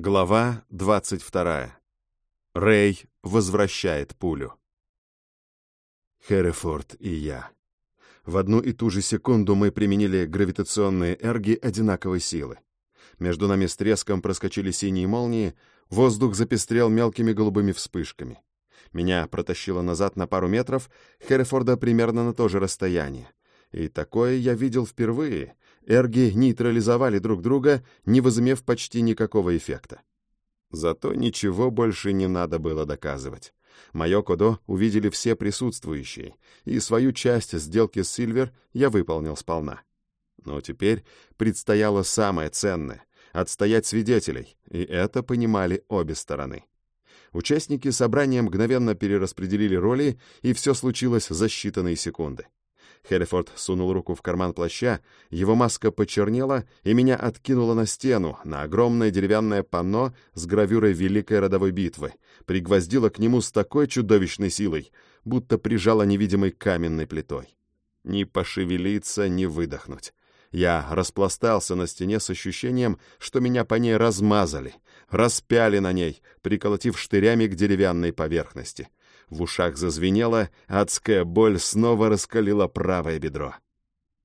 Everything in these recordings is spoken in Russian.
Глава 22. Рэй возвращает пулю. Херефорд и я. В одну и ту же секунду мы применили гравитационные эрги одинаковой силы. Между нами с треском проскочили синие молнии, воздух запестрел мелкими голубыми вспышками. Меня протащило назад на пару метров, Херефорда примерно на то же расстояние. И такое я видел впервые. Эрги нейтрализовали друг друга, не возымев почти никакого эффекта. Зато ничего больше не надо было доказывать. Мое кодо увидели все присутствующие, и свою часть сделки с Сильвер я выполнил сполна. Но теперь предстояло самое ценное — отстоять свидетелей, и это понимали обе стороны. Участники собрания мгновенно перераспределили роли, и все случилось за считанные секунды. Херрифорд сунул руку в карман плаща, его маска почернела и меня откинуло на стену, на огромное деревянное панно с гравюрой Великой родовой битвы, пригвоздило к нему с такой чудовищной силой, будто прижало невидимой каменной плитой. Ни пошевелиться, ни выдохнуть. Я распластался на стене с ощущением, что меня по ней размазали, распяли на ней, приколотив штырями к деревянной поверхности. В ушах зазвенело, адская боль снова раскалила правое бедро.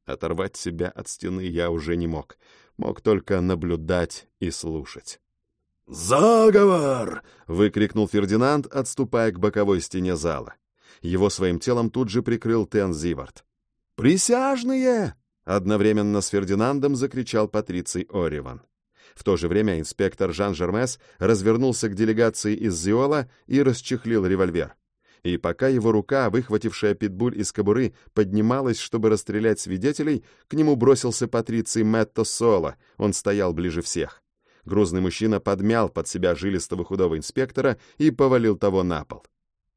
Оторвать себя от стены я уже не мог. Мог только наблюдать и слушать. «Заговор!» — выкрикнул Фердинанд, отступая к боковой стене зала. Его своим телом тут же прикрыл Тен Зивард. «Присяжные!» — одновременно с Фердинандом закричал Патриций Ориван. В то же время инспектор Жан Жермес развернулся к делегации из Зиола и расчехлил револьвер и пока его рука, выхватившая питбуль из кобуры, поднималась, чтобы расстрелять свидетелей, к нему бросился Патриций Мэтто Соло, он стоял ближе всех. Грузный мужчина подмял под себя жилистого худого инспектора и повалил того на пол.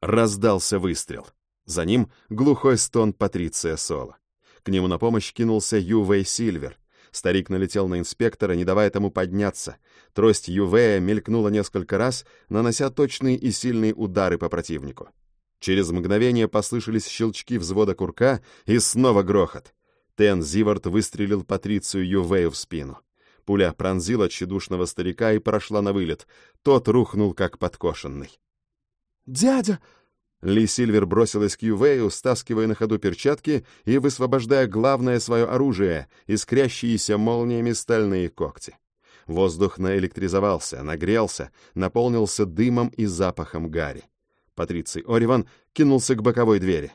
Раздался выстрел. За ним глухой стон Патриция Соло. К нему на помощь кинулся Ювей Сильвер. Старик налетел на инспектора, не давая тому подняться. Трость Ювея мелькнула несколько раз, нанося точные и сильные удары по противнику. Через мгновение послышались щелчки взвода курка и снова грохот. Тен Зивард выстрелил Патрицию Ювею в спину. Пуля пронзила тщедушного старика и прошла на вылет. Тот рухнул, как подкошенный. «Дядя!» Ли Сильвер бросилась к Ювею, стаскивая на ходу перчатки и высвобождая главное свое оружие — искрящиеся молниями стальные когти. Воздух наэлектризовался, нагрелся, наполнился дымом и запахом гари. Патриций Ориван кинулся к боковой двери.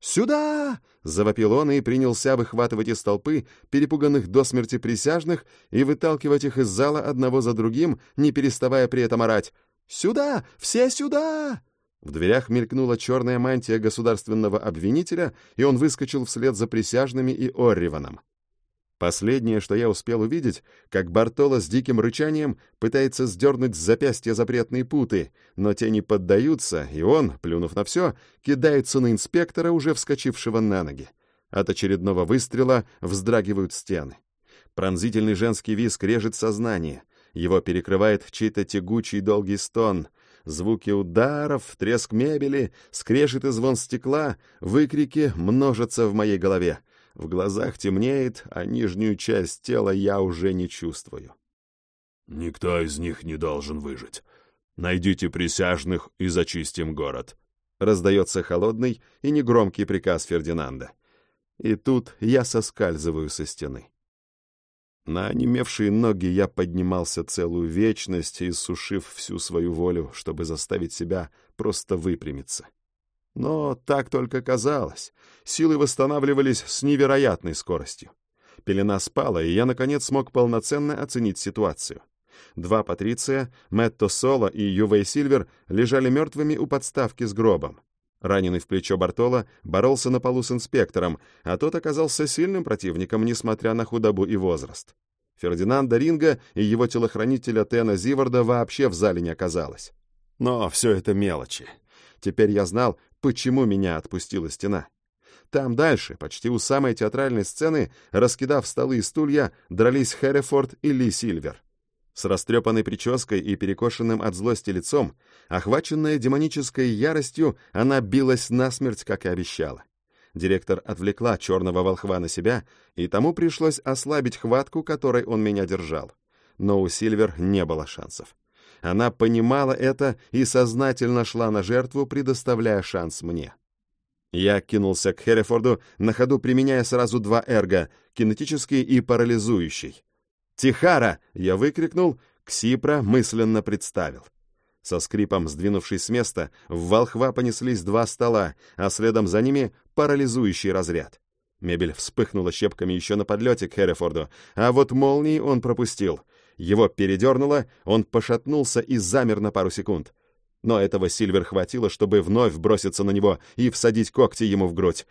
«Сюда!» — завопил он и принялся выхватывать из толпы перепуганных до смерти присяжных и выталкивать их из зала одного за другим, не переставая при этом орать. «Сюда! Все сюда!» В дверях мелькнула черная мантия государственного обвинителя, и он выскочил вслед за присяжными и Орриваном. Последнее, что я успел увидеть, как Бартоло с диким рычанием пытается сдернуть с запястья запретные путы, но те не поддаются, и он, плюнув на все, кидается на инспектора, уже вскочившего на ноги. От очередного выстрела вздрагивают стены. Пронзительный женский визг режет сознание. Его перекрывает чей-то тягучий долгий стон. Звуки ударов, треск мебели, скрежет и звон стекла, выкрики множатся в моей голове — в глазах темнеет, а нижнюю часть тела я уже не чувствую. «Никто из них не должен выжить. Найдите присяжных и зачистим город», — раздается холодный и негромкий приказ Фердинанда. И тут я соскальзываю со стены. На онемевшие ноги я поднимался целую вечность, иссушив всю свою волю, чтобы заставить себя просто выпрямиться. Но так только казалось. Силы восстанавливались с невероятной скоростью. Пелена спала, и я, наконец, смог полноценно оценить ситуацию. Два патриция, Мэтто Соло и Ювей Сильвер, лежали мертвыми у подставки с гробом. Раненый в плечо Бартола боролся на полу с инспектором, а тот оказался сильным противником, несмотря на худобу и возраст. Фердинанда Ринга и его телохранителя Тена Зиварда вообще в зале не оказалось. Но все это мелочи. Теперь я знал, почему меня отпустила стена. Там дальше, почти у самой театральной сцены, раскидав столы и стулья, дрались Хэррифорд и Ли Сильвер. С растрепанной прической и перекошенным от злости лицом, охваченная демонической яростью, она билась насмерть, как и обещала. Директор отвлекла черного волхва на себя, и тому пришлось ослабить хватку, которой он меня держал. но у Сильвер не было шансов. Она понимала это и сознательно шла на жертву, предоставляя шанс мне. Я кинулся к Херрифорду, на ходу применяя сразу два эрга — кинетический и парализующий. «Тихара!» — я выкрикнул, Ксипра мысленно представил. Со скрипом сдвинувшись с места, в волхва понеслись два стола, а следом за ними парализующий разряд. Мебель вспыхнула щепками еще на подлете к Херрифорду, а вот молнии он пропустил. Его передернуло, он пошатнулся и замер на пару секунд. Но этого Сильвер хватило, чтобы вновь броситься на него и всадить когти ему в грудь.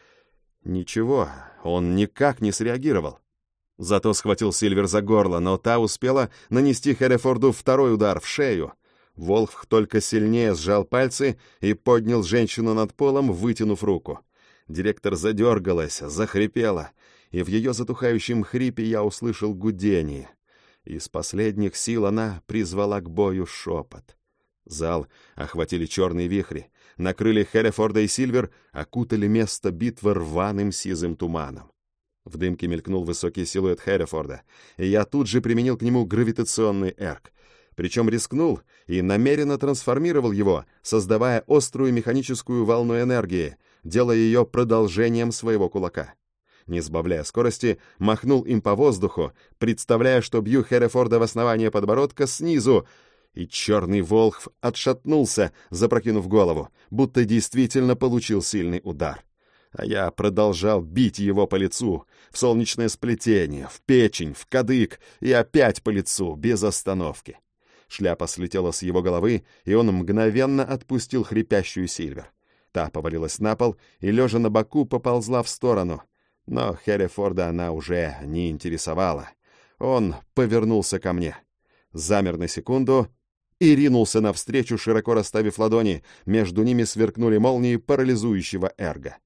Ничего, он никак не среагировал. Зато схватил Сильвер за горло, но та успела нанести Херрифорду второй удар в шею. Волф только сильнее сжал пальцы и поднял женщину над полом, вытянув руку. Директор задергалась, захрипела, и в ее затухающем хрипе я услышал гудение. Из последних сил она призвала к бою шепот. Зал охватили черные вихри, накрыли Херрифорда и Сильвер, окутали место битвы рваным сизым туманом. В дымке мелькнул высокий силуэт Херрифорда, и я тут же применил к нему гравитационный эрк — причем рискнул и намеренно трансформировал его, создавая острую механическую волну энергии, делая ее продолжением своего кулака. Не сбавляя скорости, махнул им по воздуху, представляя, что бью Херефорда в основание подбородка снизу, и черный волхв отшатнулся, запрокинув голову, будто действительно получил сильный удар. А я продолжал бить его по лицу, в солнечное сплетение, в печень, в кадык и опять по лицу, без остановки. Шляпа слетела с его головы, и он мгновенно отпустил хрипящую Сильвер. Та повалилась на пол и, лежа на боку, поползла в сторону. Но Херрифорда она уже не интересовала. Он повернулся ко мне. Замер на секунду и ринулся навстречу, широко расставив ладони. Между ними сверкнули молнии парализующего эрга.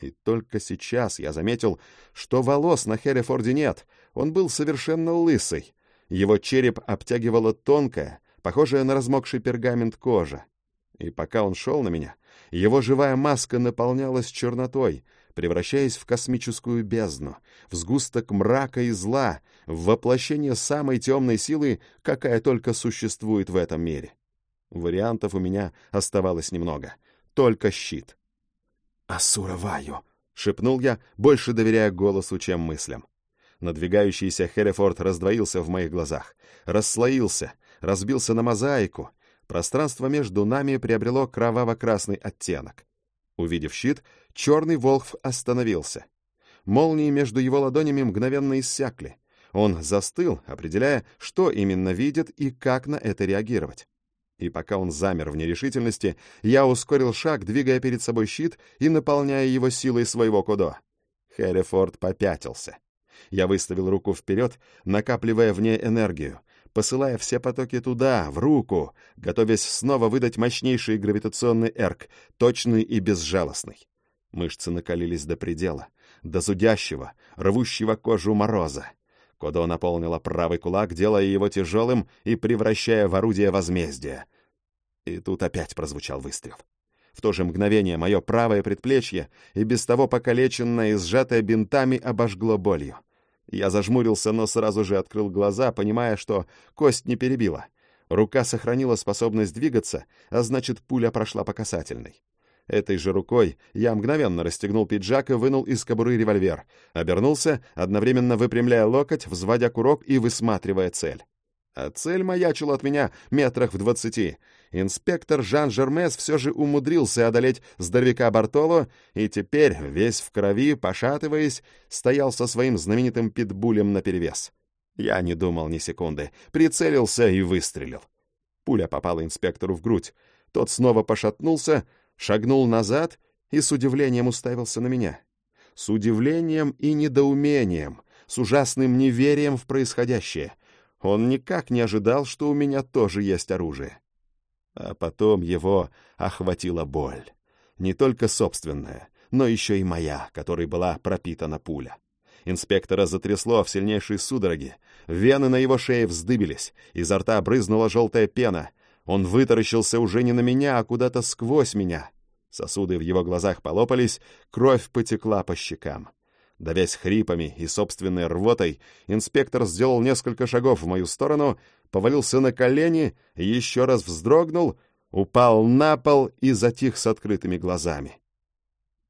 И только сейчас я заметил, что волос на Херрифорде нет. Он был совершенно лысый. Его череп обтягивала тонкая, похожая на размокший пергамент кожа. И пока он шел на меня, его живая маска наполнялась чернотой, превращаясь в космическую бездну, в сгусток мрака и зла, в воплощение самой темной силы, какая только существует в этом мире. Вариантов у меня оставалось немного. Только щит. «Асура шепнул я, больше доверяя голосу, чем мыслям. Надвигающийся Херефорд раздвоился в моих глазах, расслоился, разбился на мозаику. Пространство между нами приобрело кроваво-красный оттенок. Увидев щит, черный волхв остановился. Молнии между его ладонями мгновенно иссякли. Он застыл, определяя, что именно видит и как на это реагировать. И пока он замер в нерешительности, я ускорил шаг, двигая перед собой щит и наполняя его силой своего кудо. Херефорд попятился. Я выставил руку вперед, накапливая в ней энергию, посылая все потоки туда, в руку, готовясь снова выдать мощнейший гравитационный эрк, точный и безжалостный. Мышцы накалились до предела, до зудящего, рвущего кожу мороза. Кодо наполнила правый кулак, делая его тяжелым и превращая в орудие возмездия. И тут опять прозвучал выстрел. В то же мгновение мое правое предплечье, и без того покалеченное и сжатое бинтами, обожгло болью. Я зажмурился, но сразу же открыл глаза, понимая, что кость не перебила. Рука сохранила способность двигаться, а значит, пуля прошла по касательной. Этой же рукой я мгновенно расстегнул пиджак и вынул из кобуры револьвер. Обернулся, одновременно выпрямляя локоть, взводя курок и высматривая цель. А цель маячила от меня метрах в двадцати. Инспектор Жан Жермес все же умудрился одолеть здоровяка Бартоло, и теперь, весь в крови, пошатываясь, стоял со своим знаменитым питбулем наперевес. Я не думал ни секунды, прицелился и выстрелил. Пуля попала инспектору в грудь. Тот снова пошатнулся, шагнул назад и с удивлением уставился на меня. С удивлением и недоумением, с ужасным неверием в происходящее — он никак не ожидал, что у меня тоже есть оружие. А потом его охватила боль. Не только собственная, но еще и моя, которой была пропитана пуля. Инспектора затрясло в сильнейшей судороге. Вены на его шее вздыбились, изо рта брызнула желтая пена. Он вытаращился уже не на меня, а куда-то сквозь меня. Сосуды в его глазах полопались, кровь потекла по щекам. Давясь хрипами и собственной рвотой, инспектор сделал несколько шагов в мою сторону, повалился на колени, еще раз вздрогнул, упал на пол и затих с открытыми глазами.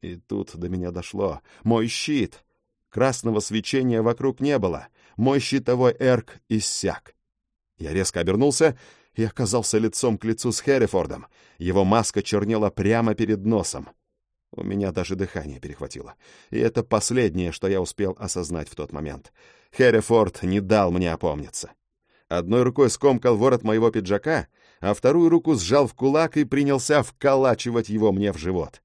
И тут до меня дошло. Мой щит! Красного свечения вокруг не было. Мой щитовой эрк иссяк. Я резко обернулся и оказался лицом к лицу с Херрифордом. Его маска чернела прямо перед носом. У меня даже дыхание перехватило. И это последнее, что я успел осознать в тот момент. Херрифорд не дал мне опомниться. Одной рукой скомкал ворот моего пиджака, а вторую руку сжал в кулак и принялся вколачивать его мне в живот.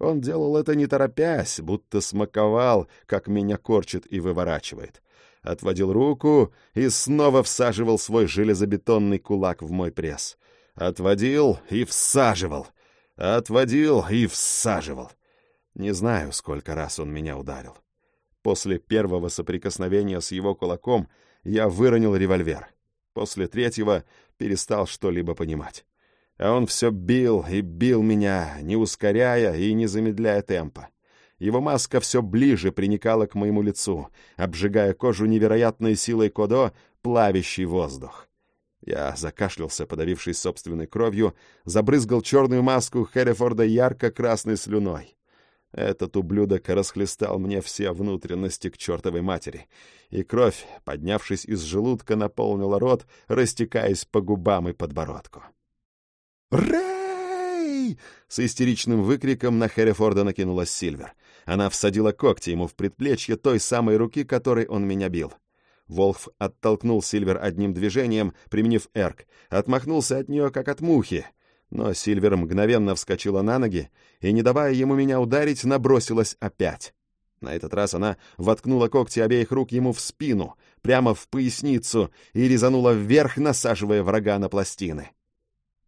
Он делал это не торопясь, будто смаковал, как меня корчит и выворачивает. Отводил руку и снова всаживал свой железобетонный кулак в мой пресс. Отводил и всаживал. Отводил и всаживал. Не знаю, сколько раз он меня ударил. После первого соприкосновения с его кулаком я выронил револьвер. После третьего перестал что-либо понимать. А он все бил и бил меня, не ускоряя и не замедляя темпа. Его маска все ближе приникала к моему лицу, обжигая кожу невероятной силой кодо, плавящий воздух. Я закашлялся, подавившись собственной кровью, забрызгал черную маску Херрифорда ярко-красной слюной. Этот ублюдок расхлестал мне все внутренности к чертовой матери, и кровь, поднявшись из желудка, наполнила рот, растекаясь по губам и подбородку. «Рэй!» С истеричным выкриком на Херрифорда накинулась Сильвер. Она всадила когти ему в предплечье той самой руки, которой он меня бил. Волф оттолкнул Сильвер одним движением, применив эрк, отмахнулся от нее, как от мухи — но Сильвер мгновенно вскочила на ноги и, не давая ему меня ударить, набросилась опять. На этот раз она воткнула когти обеих рук ему в спину, прямо в поясницу, и резанула вверх, насаживая врага на пластины.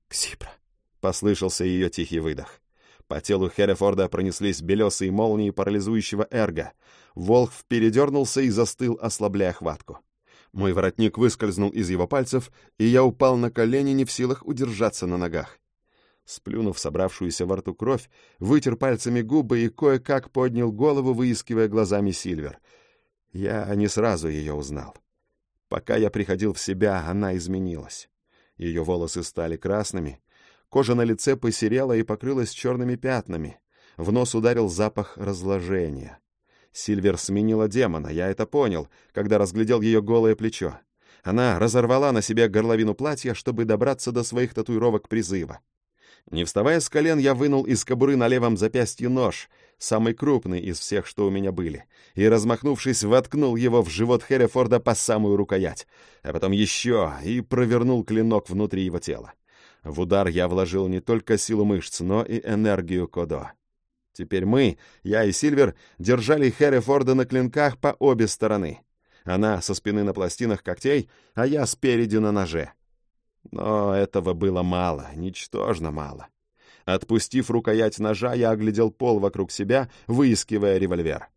«Ксипра!» — послышался ее тихий выдох. По телу Херефорда пронеслись белесые молнии парализующего эрга. Волх передернулся и застыл, ослабляя хватку. Мой воротник выскользнул из его пальцев, и я упал на колени, не в силах удержаться на ногах. Сплюнув собравшуюся во рту кровь, вытер пальцами губы и кое-как поднял голову, выискивая глазами Сильвер. Я не сразу ее узнал. Пока я приходил в себя, она изменилась. Ее волосы стали красными, кожа на лице посерела и покрылась черными пятнами. В нос ударил запах разложения. Сильвер сменила демона, я это понял, когда разглядел ее голое плечо. Она разорвала на себе горловину платья, чтобы добраться до своих татуировок призыва. Не вставая с колен, я вынул из кобуры на левом запястье нож, самый крупный из всех, что у меня были, и, размахнувшись, воткнул его в живот Херрифорда по самую рукоять, а потом еще и провернул клинок внутри его тела. В удар я вложил не только силу мышц, но и энергию Кодо. Теперь мы, я и Сильвер, держали Херрифорда на клинках по обе стороны. Она со спины на пластинах когтей, а я спереди на ноже. Но этого было мало, ничтожно мало. Отпустив рукоять ножа, я оглядел пол вокруг себя, выискивая револьвер.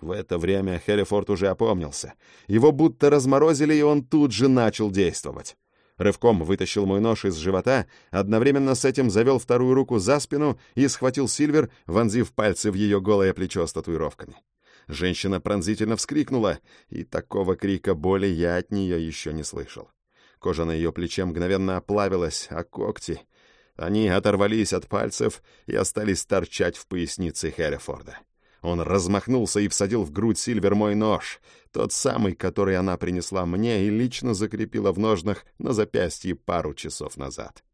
В это время Херрифорд уже опомнился. Его будто разморозили, и он тут же начал действовать. Рывком вытащил мой нож из живота, одновременно с этим завел вторую руку за спину и схватил Сильвер, вонзив пальцы в ее голое плечо с татуировками. Женщина пронзительно вскрикнула, и такого крика боли я от нее еще не слышал. Кожа на ее плече мгновенно оплавилась, а когти... Они оторвались от пальцев и остались торчать в пояснице Херрифорда. Он размахнулся и всадил в грудь Сильвер мой нож, тот самый, который она принесла мне и лично закрепила в ножнах на запястье пару часов назад.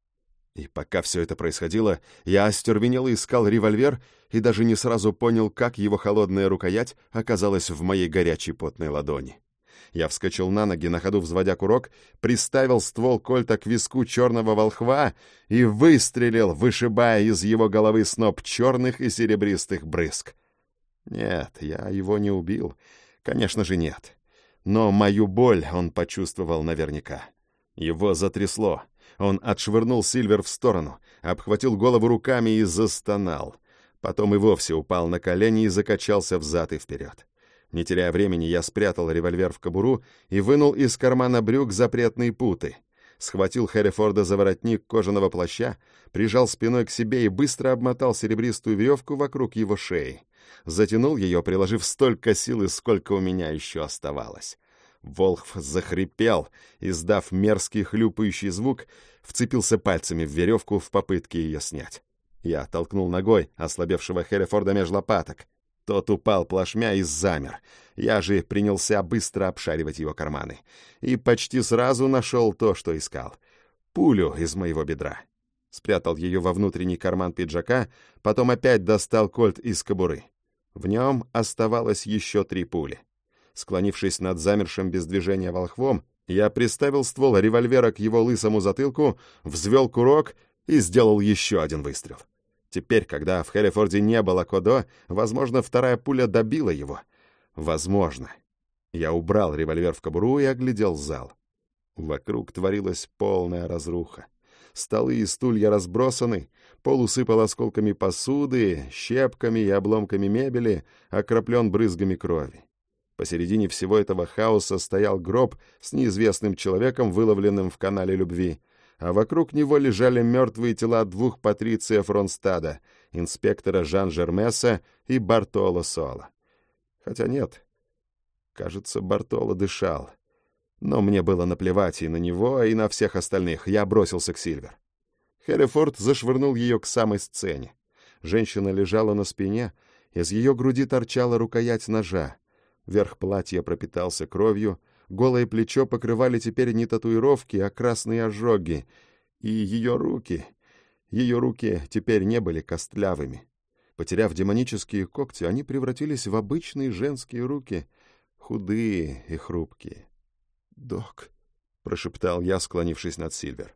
И пока все это происходило, я остервенело искал револьвер и даже не сразу понял, как его холодная рукоять оказалась в моей горячей потной ладони. Я вскочил на ноги, на ходу взводя курок, приставил ствол кольта к виску черного волхва и выстрелил, вышибая из его головы сноп черных и серебристых брызг. Нет, я его не убил. Конечно же, нет. Но мою боль он почувствовал наверняка. Его затрясло. Он отшвырнул Сильвер в сторону, обхватил голову руками и застонал. Потом и вовсе упал на колени и закачался взад и вперед. Не теряя времени, я спрятал револьвер в кобуру и вынул из кармана брюк запретные путы. Схватил Хэррифорда за воротник кожаного плаща, прижал спиной к себе и быстро обмотал серебристую веревку вокруг его шеи. Затянул ее, приложив столько силы, сколько у меня еще оставалось. Волхв захрипел, издав мерзкий хлюпающий звук, вцепился пальцами в веревку в попытке ее снять. Я толкнул ногой ослабевшего Херефорда меж лопаток. Тот упал плашмя и замер. Я же принялся быстро обшаривать его карманы. И почти сразу нашел то, что искал. Пулю из моего бедра. Спрятал ее во внутренний карман пиджака, потом опять достал кольт из кобуры. В нем оставалось еще три пули. Склонившись над замершим без движения волхвом, я приставил ствол револьвера к его лысому затылку, взвел курок и сделал еще один выстрел. Теперь, когда в Хеллифорде не было Кодо, возможно, вторая пуля добила его. Возможно. Я убрал револьвер в кобуру и оглядел зал. Вокруг творилась полная разруха. Столы и стулья разбросаны, пол усыпал осколками посуды, щепками и обломками мебели, окроплен брызгами крови. Посередине всего этого хаоса стоял гроб с неизвестным человеком, выловленным в канале любви, а вокруг него лежали мертвые тела двух патрициев Ронстада, инспектора Жан Жермеса и Бартоло Сола. Хотя нет, кажется, Бартоло дышал. Но мне было наплевать и на него, и на всех остальных. Я бросился к Сильвер. Херрифорд зашвырнул ее к самой сцене. Женщина лежала на спине, из ее груди торчала рукоять ножа. Верх платья пропитался кровью, голое плечо покрывали теперь не татуировки, а красные ожоги. И ее руки... Ее руки теперь не были костлявыми. Потеряв демонические когти, они превратились в обычные женские руки, худые и хрупкие. «Док», — прошептал я, склонившись над Сильвер.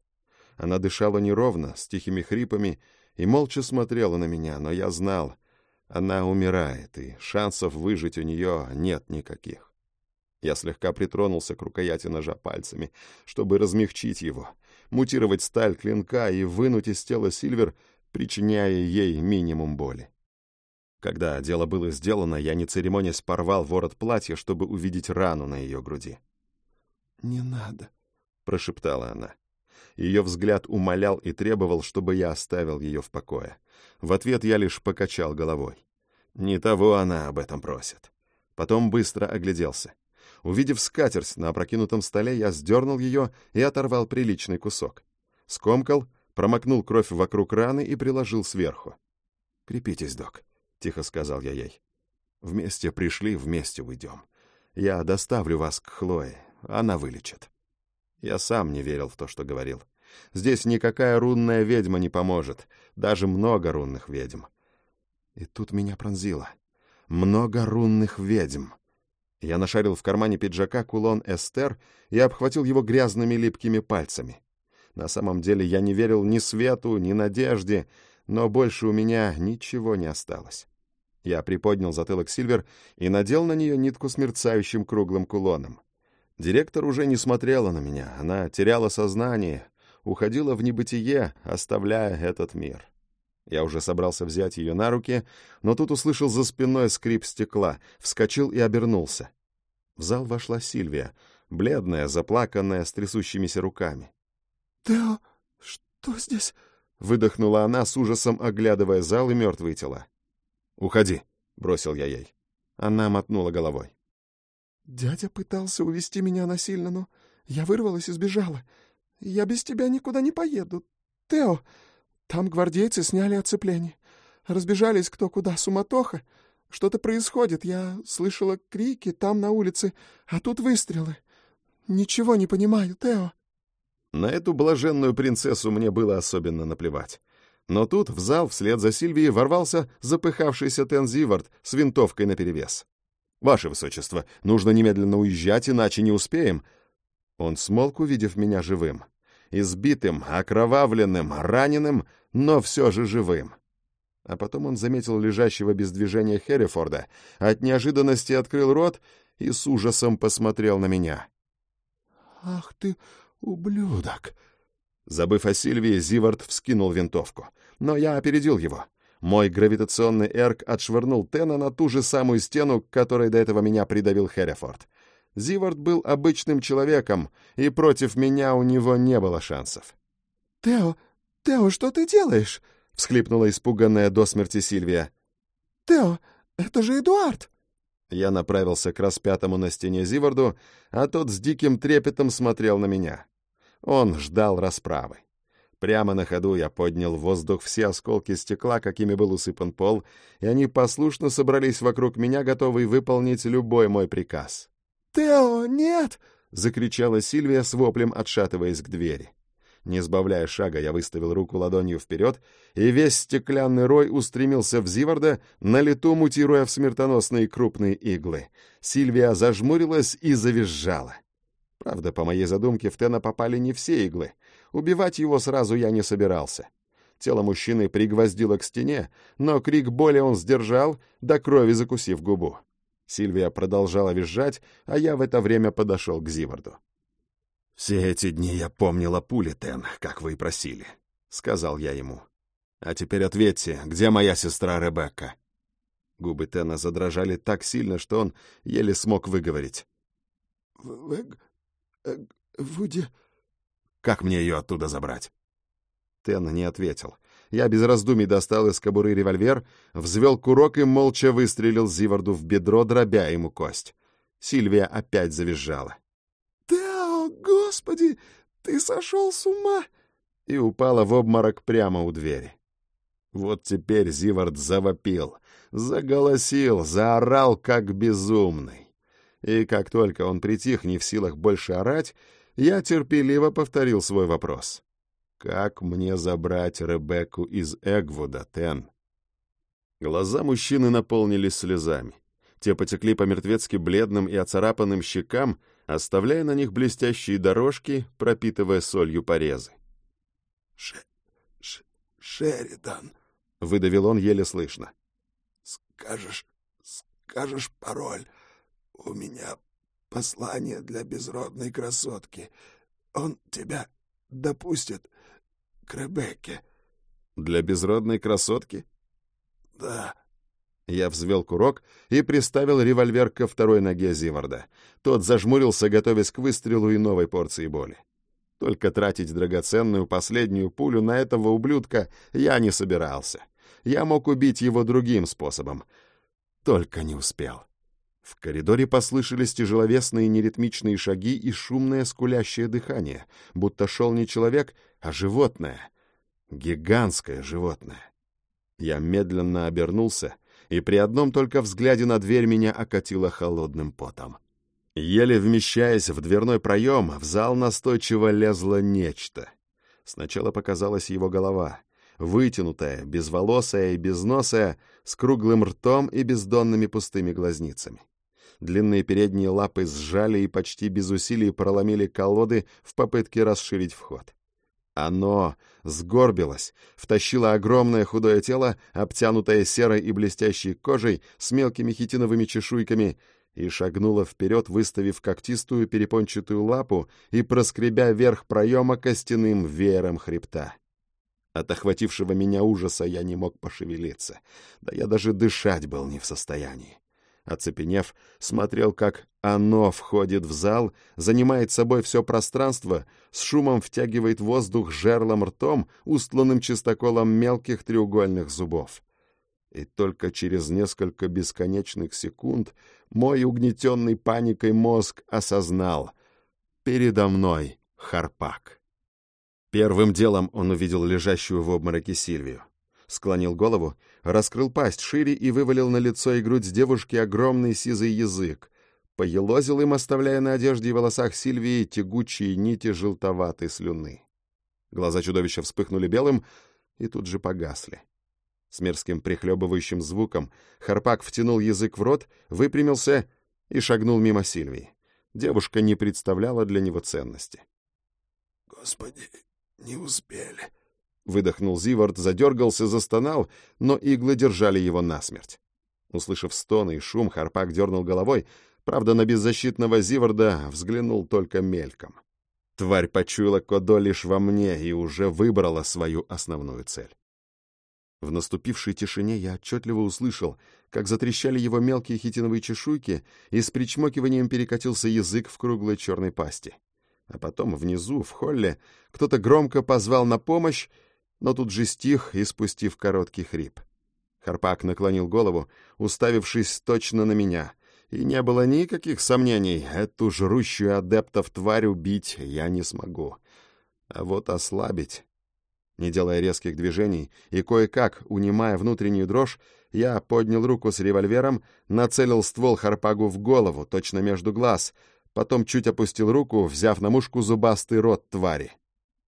Она дышала неровно, с тихими хрипами, и молча смотрела на меня, но я знал, она умирает, и шансов выжить у нее нет никаких. Я слегка притронулся к рукояти ножа пальцами, чтобы размягчить его, мутировать сталь клинка и вынуть из тела Сильвер, причиняя ей минимум боли. Когда дело было сделано, я, не церемонясь, порвал ворот платья, чтобы увидеть рану на ее груди. «Не надо», — прошептала она. Ее взгляд умолял и требовал, чтобы я оставил ее в покое. В ответ я лишь покачал головой. Не того она об этом просит. Потом быстро огляделся. Увидев скатерть на опрокинутом столе, я сдернул ее и оторвал приличный кусок. Скомкал, промокнул кровь вокруг раны и приложил сверху. «Крепитесь, док», — тихо сказал я ей. «Вместе пришли, вместе уйдем. Я доставлю вас к Хлое, она вылечит». Я сам не верил в то, что говорил. Здесь никакая рунная ведьма не поможет, даже много рунных ведьм. И тут меня пронзило. Много рунных ведьм. Я нашарил в кармане пиджака кулон Эстер и обхватил его грязными липкими пальцами. На самом деле я не верил ни свету, ни надежде, но больше у меня ничего не осталось. Я приподнял затылок Сильвер и надел на нее нитку с мерцающим круглым кулоном. Директор уже не смотрела на меня, она теряла сознание, уходила в небытие, оставляя этот мир. Я уже собрался взять ее на руки, но тут услышал за спиной скрип стекла, вскочил и обернулся. В зал вошла Сильвия, бледная, заплаканная, с трясущимися руками. «Тео, что здесь?» — выдохнула она, с ужасом оглядывая зал и мертвые тела. «Уходи», — бросил я ей. Она мотнула головой. «Дядя пытался увести меня насильно, но я вырвалась и сбежала. Я без тебя никуда не поеду. Тео, там гвардейцы сняли оцепление. Разбежались кто куда, суматоха. Что-то происходит. Я слышала крики там на улице, а тут выстрелы. Ничего не понимаю, Тео». На эту блаженную принцессу мне было особенно наплевать. Но тут в зал вслед за Сильвией ворвался запыхавшийся Тензивард с винтовкой наперевес. «Ваше высочество, нужно немедленно уезжать, иначе не успеем». Он смолк, увидев меня живым. Избитым, окровавленным, раненым, но все же живым. А потом он заметил лежащего без движения Херрифорда, от неожиданности открыл рот и с ужасом посмотрел на меня. «Ах ты, ублюдок!» Забыв о Сильвии, Зивард вскинул винтовку. Но я опередил его. Мой гравитационный эрк отшвырнул Тена на ту же самую стену, к которой до этого меня придавил Херрифорд. Зивард был обычным человеком, и против меня у него не было шансов. «Тео, Тео, что ты делаешь?» — всхлипнула испуганная до смерти Сильвия. «Тео, Это же Эдуард!» Я направился к распятому на стене Зиварду, а тот с диким трепетом смотрел на меня. Он ждал расправы. Прямо на ходу я поднял в воздух все осколки стекла, какими был усыпан пол, и они послушно собрались вокруг меня, готовые выполнить любой мой приказ. «Тео, нет!» — закричала Сильвия с воплем, отшатываясь к двери. Не сбавляя шага, я выставил руку ладонью вперед, и весь стеклянный рой устремился в Зиварда, на лету мутируя в смертоносные крупные иглы. Сильвия зажмурилась и завизжала. Правда, по моей задумке, в Тена попали не все иглы. Убивать его сразу я не собирался. Тело мужчины пригвоздило к стене, но крик боли он сдержал, до крови закусив губу. Сильвия продолжала визжать, а я в это время подошел к Зиварду. «Все эти дни я помнила пули, Тен, как вы и просили», — сказал я ему. «А теперь ответьте, где моя сестра Ребекка?» Губы Тена задрожали так сильно, что он еле смог выговорить. «В... в... Э, Вуди...» «Как мне ее оттуда забрать?» Тен не ответил. Я без раздумий достал из кобуры револьвер, взвел курок и молча выстрелил Зиварду в бедро, дробя ему кость. Сильвия опять завизжала. «Тео, господи, ты сошел с ума!» И упала в обморок прямо у двери. Вот теперь Зивард завопил, заголосил, заорал, как безумный. И как только он притих, не в силах больше орать, я терпеливо повторил свой вопрос. «Как мне забрать Ребекку из Эгвуда, Тен?» Глаза мужчины наполнились слезами. Те потекли по мертвецки бледным и оцарапанным щекам, оставляя на них блестящие дорожки, пропитывая солью порезы. Ш Ш «Шеридан», — выдавил он еле слышно. «Скажешь, скажешь пароль. У меня послание для безродной красотки. Он тебя допустит к Ребекке». «Для безродной красотки?» «Да». Я взвел курок и приставил револьвер ко второй ноге Зиварда. Тот зажмурился, готовясь к выстрелу и новой порции боли. Только тратить драгоценную последнюю пулю на этого ублюдка я не собирался. Я мог убить его другим способом. Только не успел. В коридоре послышались тяжеловесные неритмичные шаги и шумное скулящее дыхание, будто шел не человек, а животное. Гигантское животное. Я медленно обернулся, и при одном только взгляде на дверь меня окатило холодным потом. Еле вмещаясь в дверной проем, в зал настойчиво лезло нечто. Сначала показалась его голова, вытянутая, безволосая и безносая, с круглым ртом и бездонными пустыми глазницами. Длинные передние лапы сжали и почти без усилий проломили колоды в попытке расширить вход. Оно сгорбилось, втащило огромное худое тело, обтянутое серой и блестящей кожей с мелкими хитиновыми чешуйками, и шагнуло вперед, выставив когтистую перепончатую лапу и проскребя верх проема костяным веером хребта. От охватившего меня ужаса я не мог пошевелиться, да я даже дышать был не в состоянии оцепенев, смотрел, как оно входит в зал, занимает собой все пространство, с шумом втягивает воздух жерлом ртом, устланным чистоколом мелких треугольных зубов. И только через несколько бесконечных секунд мой угнетенный паникой мозг осознал — передо мной Харпак. Первым делом он увидел лежащую в обмороке Сильвию склонил голову, раскрыл пасть шире и вывалил на лицо и грудь девушки огромный сизый язык, поелозил им, оставляя на одежде и волосах Сильвии тягучие нити желтоватой слюны. Глаза чудовища вспыхнули белым и тут же погасли. С мерзким прихлебывающим звуком Харпак втянул язык в рот, выпрямился и шагнул мимо Сильвии. Девушка не представляла для него ценности. «Господи, не успели», Выдохнул Зивард, задергался, застонал, но иглы держали его насмерть. Услышав стоны и шум, Харпак дернул головой, правда, на беззащитного Зиварда взглянул только мельком. Тварь почуяла Кодо лишь во мне и уже выбрала свою основную цель. В наступившей тишине я отчетливо услышал, как затрещали его мелкие хитиновые чешуйки, и с причмокиванием перекатился язык в круглой черной пасти. А потом внизу, в холле, кто-то громко позвал на помощь, но тут же стих, испустив короткий хрип. Харпак наклонил голову, уставившись точно на меня, и не было никаких сомнений, эту жрущую адептов тварь убить я не смогу. А вот ослабить... Не делая резких движений и кое-как, унимая внутреннюю дрожь, я поднял руку с револьвером, нацелил ствол Харпагу в голову, точно между глаз, потом чуть опустил руку, взяв на мушку зубастый рот твари.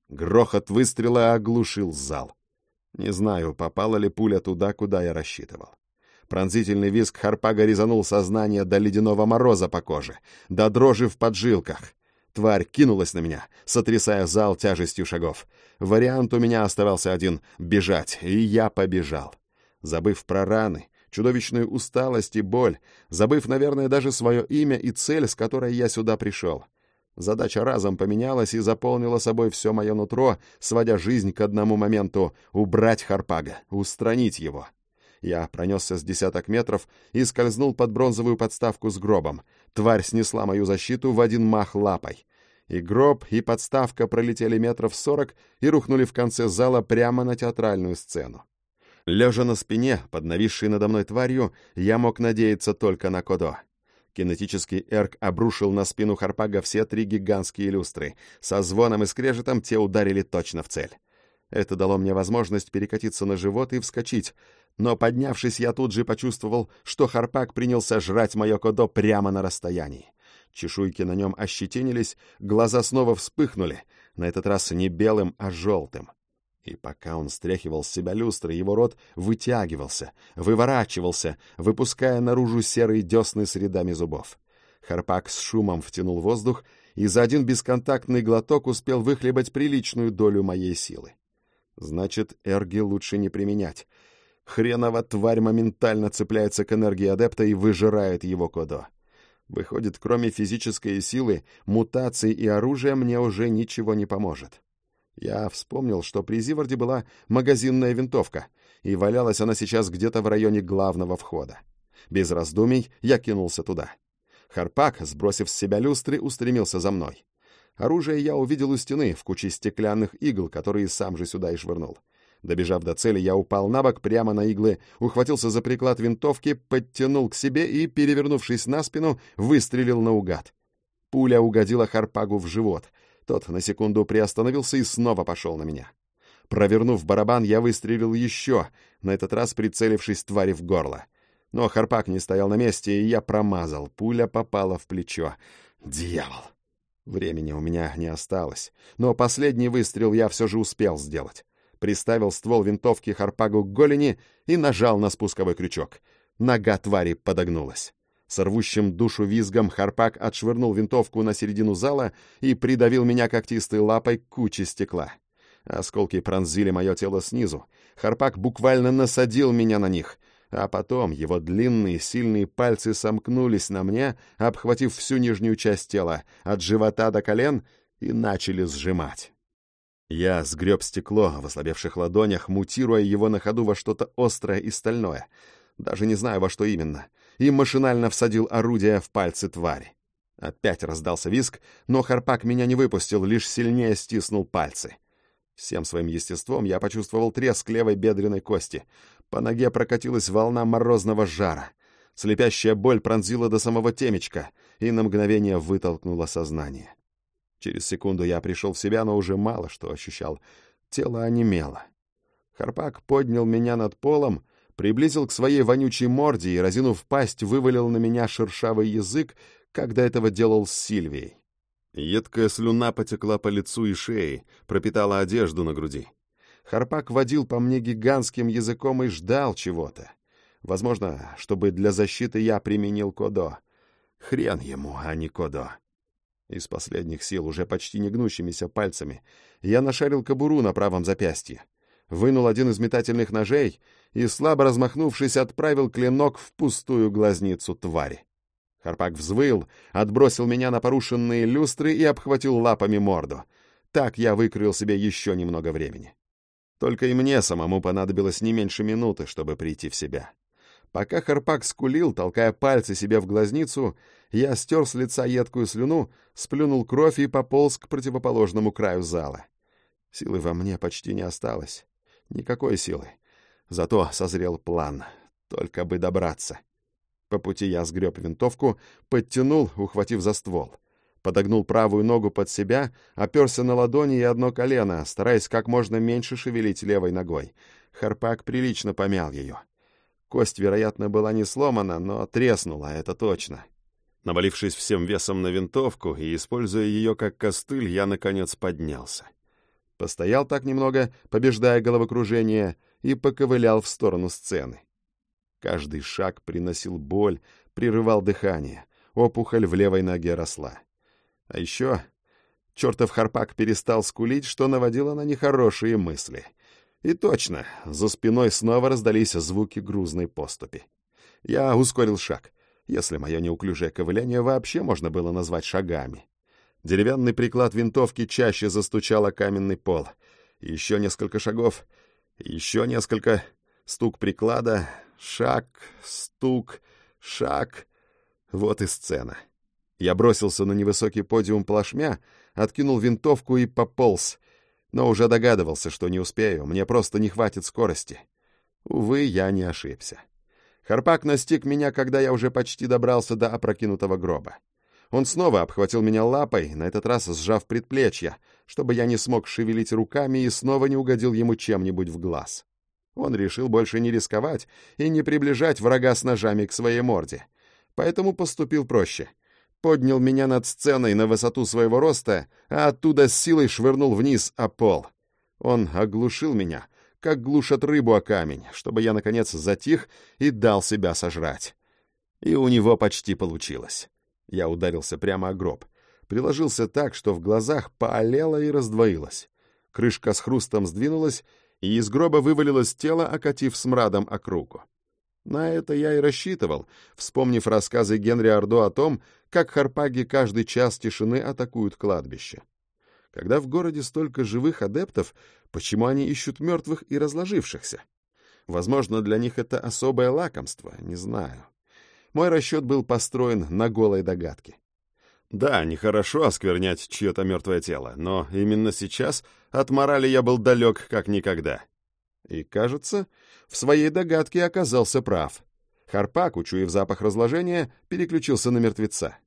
Грохот выстрела оглушил зал. Не знаю, попала ли пуля туда, куда я рассчитывал. Пронзительный визг Харпага резанул сознание до ледяного мороза по коже, до дрожи в поджилках. Тварь кинулась на меня, сотрясая зал тяжестью шагов. Вариант у меня оставался один — бежать, и я побежал. Забыв про раны, чудовищную усталость и боль, забыв, наверное, даже свое имя и цель, с которой я сюда пришел. Задача разом поменялась и заполнила собой все мое нутро, сводя жизнь к одному моменту — убрать Харпага, устранить его. Я пронесся с десяток метров и скользнул под бронзовую подставку с гробом. Тварь снесла мою защиту в один мах лапой. И гроб, и подставка пролетели метров сорок и рухнули в конце зала прямо на театральную сцену. Лежа на спине, под нависшей надо мной тварью, я мог надеяться только на Кодо. Кинетический эрк обрушил на спину Харпага все три гигантские люстры. Со звоном и скрежетом те ударили точно в цель. Это дало мне возможность перекатиться на живот и вскочить, но, поднявшись, я тут же почувствовал, что Харпак принялся жрать мое кодо прямо на расстоянии. Чешуйки на нем ощетинились, глаза снова вспыхнули, на этот раз не белым, а желтым. И пока он стряхивал с себя люстры, его рот вытягивался, выворачивался, выпуская наружу серые десны с рядами зубов. Харпак с шумом втянул воздух и за один бесконтактный глоток успел выхлебать приличную долю моей силы. Значит, эрги лучше не применять. Хренова тварь моментально цепляется к энергии адепта и выжирает его кодо. Выходит, кроме физической силы, мутаций и оружия мне уже ничего не поможет. Я вспомнил, что при Зиварде была магазинная винтовка, и валялась она сейчас где-то в районе главного входа. Без раздумий я кинулся туда. Харпак, сбросив с себя люстры, устремился за мной. Оружие я увидел у стены в куче стеклянных игл, которые сам же сюда и швырнул. Добежав до цели, я упал на бок прямо на иглы, ухватился за приклад винтовки, подтянул к себе и, перевернувшись на спину, выстрелил наугад. Пуля угодила Харпагу в живот. Тот на секунду приостановился и снова пошел на меня. Провернув барабан, я выстрелил еще, на этот раз прицелившись твари в горло. Но Харпак не стоял на месте, и я промазал. Пуля попала в плечо. Дьявол! Времени у меня не осталось, но последний выстрел я все же успел сделать приставил ствол винтовки Харпагу к голени и нажал на спусковой крючок. Нога твари подогнулась. С рвущим душу визгом Харпак отшвырнул винтовку на середину зала и придавил меня когтистой лапой к куче стекла. Осколки пронзили мое тело снизу. Харпак буквально насадил меня на них, а потом его длинные сильные пальцы сомкнулись на мне, обхватив всю нижнюю часть тела, от живота до колен, и начали сжимать. Я сгреб стекло в ослабевших ладонях, мутируя его на ходу во что-то острое и стальное. Даже не знаю, во что именно. И машинально всадил орудие в пальцы твари. Опять раздался виск, но Харпак меня не выпустил, лишь сильнее стиснул пальцы. Всем своим естеством я почувствовал треск левой бедренной кости. По ноге прокатилась волна морозного жара. Слепящая боль пронзила до самого темечка и на мгновение вытолкнула сознание. Через секунду я пришел в себя, но уже мало что ощущал. Тело онемело. Харпак поднял меня над полом, приблизил к своей вонючей морде и, разинув пасть, вывалил на меня шершавый язык, как до этого делал с Сильвией. Едкая слюна потекла по лицу и шее, пропитала одежду на груди. Харпак водил по мне гигантским языком и ждал чего-то. Возможно, чтобы для защиты я применил Кодо. Хрен ему, а не Кодо. Из последних сил, уже почти не гнущимися пальцами, я нашарил кобуру на правом запястье, вынул один из метательных ножей и, слабо размахнувшись, отправил клинок в пустую глазницу твари. Харпак взвыл, отбросил меня на порушенные люстры и обхватил лапами морду. Так я выкрыл себе еще немного времени. Только и мне самому понадобилось не меньше минуты, чтобы прийти в себя. Пока Харпак скулил, толкая пальцы себе в глазницу, я стер с лица едкую слюну, сплюнул кровь и пополз к противоположному краю зала. Силы во мне почти не осталось. Никакой силы. Зато созрел план. Только бы добраться. По пути я сгреб винтовку, подтянул, ухватив за ствол. Подогнул правую ногу под себя, оперся на ладони и одно колено, стараясь как можно меньше шевелить левой ногой. Харпак прилично помял ее. Кость, вероятно, была не сломана, но треснула, это точно. Навалившись всем весом на винтовку и используя ее как костыль, я, наконец, поднялся. Постоял так немного, побеждая головокружение, и поковылял в сторону сцены. Каждый шаг приносил боль, прерывал дыхание, опухоль в левой ноге росла. А еще чертов Харпак перестал скулить, что наводило на нехорошие мысли. И точно, за спиной снова раздались звуки грузной поступи. Я ускорил шаг, если мое неуклюжее ковыляние вообще можно было назвать шагами. Деревянный приклад винтовки чаще застучал о каменный пол. Еще несколько шагов, еще несколько... Стук приклада, шаг, стук, шаг. Вот и сцена. Я бросился на невысокий подиум плашмя, откинул винтовку и пополз, но уже догадывался, что не успею, мне просто не хватит скорости. Увы, я не ошибся. Харпак настиг меня, когда я уже почти добрался до опрокинутого гроба. Он снова обхватил меня лапой, на этот раз сжав предплечья, чтобы я не смог шевелить руками и снова не угодил ему чем-нибудь в глаз. Он решил больше не рисковать и не приближать врага с ножами к своей морде. Поэтому поступил проще. Поднял меня над сценой на высоту своего роста, а оттуда с силой швырнул вниз о пол. Он оглушил меня, как глушат рыбу о камень, чтобы я, наконец, затих и дал себя сожрать. И у него почти получилось. Я ударился прямо о гроб. Приложился так, что в глазах поолело и раздвоилось. Крышка с хрустом сдвинулась, и из гроба вывалилось тело, окатив смрадом округу. На это я и рассчитывал, вспомнив рассказы Генри Ордо о том, как харпаги каждый час тишины атакуют кладбище. Когда в городе столько живых адептов, почему они ищут мертвых и разложившихся? Возможно, для них это особое лакомство, не знаю. Мой расчет был построен на голой догадке. Да, нехорошо осквернять чье-то мертвое тело, но именно сейчас от морали я был далек как никогда. И, кажется, в своей догадке оказался прав. Харпак, учуяв запах разложения, переключился на мертвеца.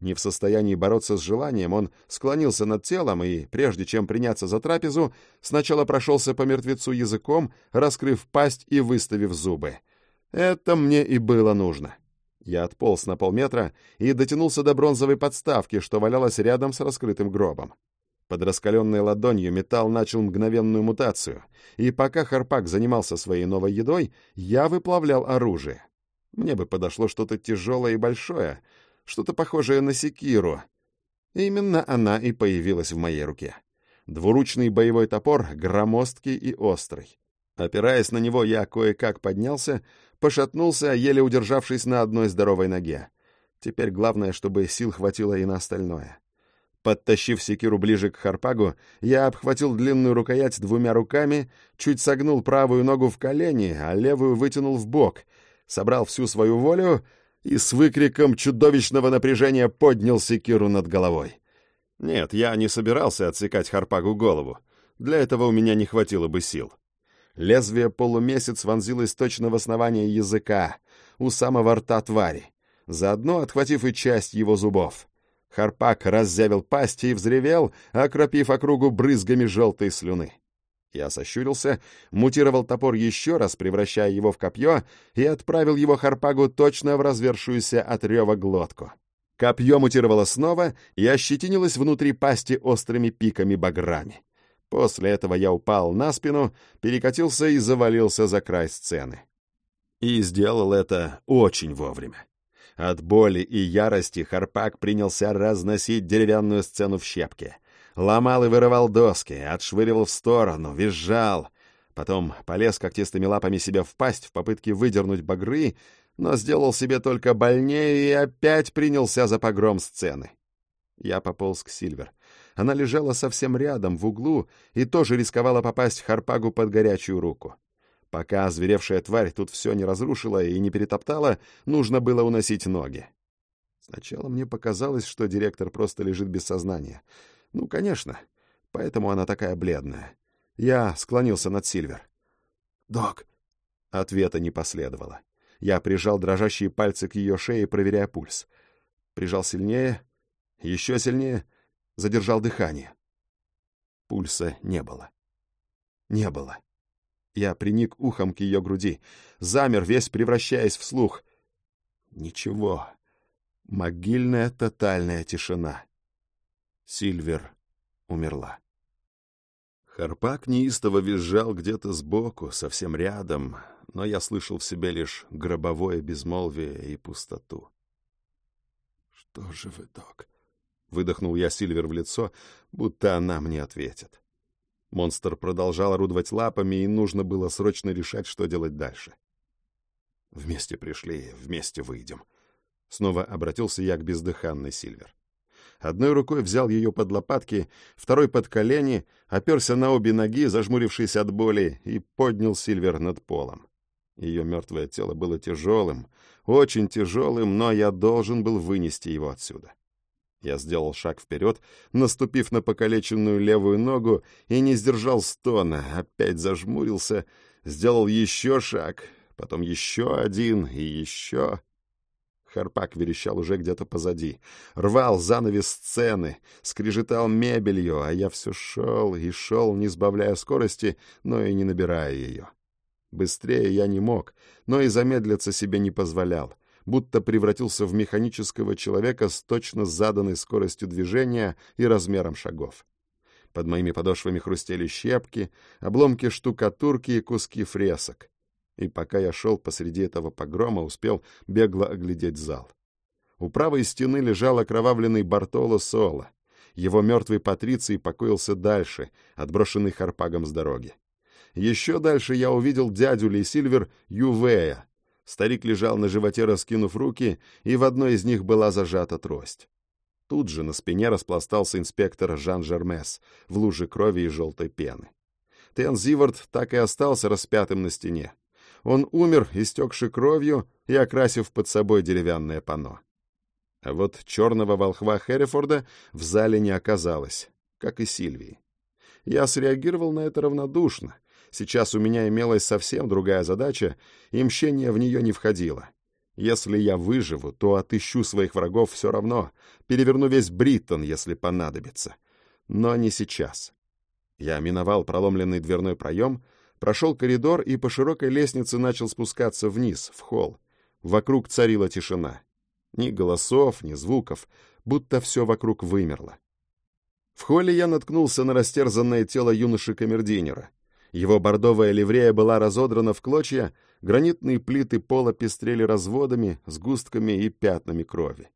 Не в состоянии бороться с желанием, он склонился над телом и, прежде чем приняться за трапезу, сначала прошелся по мертвецу языком, раскрыв пасть и выставив зубы. Это мне и было нужно. Я отполз на полметра и дотянулся до бронзовой подставки, что валялась рядом с раскрытым гробом. Под раскаленной ладонью металл начал мгновенную мутацию, и пока Харпак занимался своей новой едой, я выплавлял оружие. Мне бы подошло что-то тяжелое и большое, что-то похожее на секиру. Именно она и появилась в моей руке. Двуручный боевой топор, громоздкий и острый. Опираясь на него, я кое-как поднялся, пошатнулся, еле удержавшись на одной здоровой ноге. Теперь главное, чтобы сил хватило и на остальное. Подтащив секиру ближе к Харпагу, я обхватил длинную рукоять двумя руками, чуть согнул правую ногу в колени, а левую вытянул в бок, собрал всю свою волю и с выкриком чудовищного напряжения поднял секиру над головой. Нет, я не собирался отсекать Харпагу голову. Для этого у меня не хватило бы сил. Лезвие полумесяц вонзилось точно в основание языка, у самого рта твари, заодно отхватив и часть его зубов. Харпак раззявил пасть и взревел, окропив округу брызгами желтой слюны. Я сощурился, мутировал топор еще раз, превращая его в копье, и отправил его Харпагу точно в развершуюся от рева глотку. Копье мутировало снова и ощетинилось внутри пасти острыми пиками-баграми. После этого я упал на спину, перекатился и завалился за край сцены. И сделал это очень вовремя. От боли и ярости Харпак принялся разносить деревянную сцену в щепки. Ломал и вырывал доски, отшвыривал в сторону, визжал. Потом полез когтистыми лапами себе в пасть в попытке выдернуть багры, но сделал себе только больнее и опять принялся за погром сцены. Я пополз к Сильвер. Она лежала совсем рядом, в углу, и тоже рисковала попасть Харпагу под горячую руку. Пока озверевшая тварь тут все не разрушила и не перетоптала, нужно было уносить ноги. Сначала мне показалось, что директор просто лежит без сознания. Ну, конечно, поэтому она такая бледная. Я склонился над Сильвер. «Док, Ответа не последовало. Я прижал дрожащие пальцы к ее шее, проверяя пульс. Прижал сильнее, еще сильнее, задержал дыхание. Пульса не было. Не было. Я приник ухом к ее груди, замер, весь превращаясь в слух. Ничего. Могильная тотальная тишина. Сильвер умерла. Харпак неистово визжал где-то сбоку, совсем рядом, но я слышал в себе лишь гробовое безмолвие и пустоту. «Что же вы, док?» — выдохнул я Сильвер в лицо, будто она мне ответит. Монстр продолжал орудовать лапами, и нужно было срочно решать, что делать дальше. «Вместе пришли, вместе выйдем». Снова обратился я к бездыханной Сильвер. Одной рукой взял ее под лопатки, второй под колени, оперся на обе ноги, зажмурившись от боли, и поднял Сильвер над полом. Ее мертвое тело было тяжелым, очень тяжелым, но я должен был вынести его отсюда. Я сделал шаг вперед, наступив на покалеченную левую ногу, и не сдержал стона, опять зажмурился, сделал еще шаг, потом еще один и еще... Харпак верещал уже где-то позади. Рвал занавес сцены, скрежетал мебелью, а я все шел и шел, не сбавляя скорости, но и не набирая ее. Быстрее я не мог, но и замедлиться себе не позволял будто превратился в механического человека с точно заданной скоростью движения и размером шагов. Под моими подошвами хрустели щепки, обломки штукатурки и куски фресок. И пока я шел посреди этого погрома, успел бегло оглядеть зал. У правой стены лежал окровавленный Бартоло Соло. Его мертвый Патриций покоился дальше, отброшенный Харпагом с дороги. Еще дальше я увидел дядю Ли Сильвер Ювея, Старик лежал на животе, раскинув руки, и в одной из них была зажата трость. Тут же на спине распластался инспектор Жан Жермес в луже крови и желтой пены. Тен Зивард так и остался распятым на стене. Он умер, истекший кровью и окрасив под собой деревянное панно. А вот черного волхва Херрифорда в зале не оказалось, как и Сильвии. Я среагировал на это равнодушно — Сейчас у меня имелась совсем другая задача, и мщение в нее не входило. Если я выживу, то отыщу своих врагов все равно, переверну весь Бриттон, если понадобится. Но не сейчас. Я миновал проломленный дверной проем, прошел коридор и по широкой лестнице начал спускаться вниз, в холл. Вокруг царила тишина. Ни голосов, ни звуков, будто все вокруг вымерло. В холле я наткнулся на растерзанное тело юноши-камердинера. Его бордовая ливрея была разодрана в клочья, гранитные плиты пола пестрели разводами, сгустками и пятнами крови.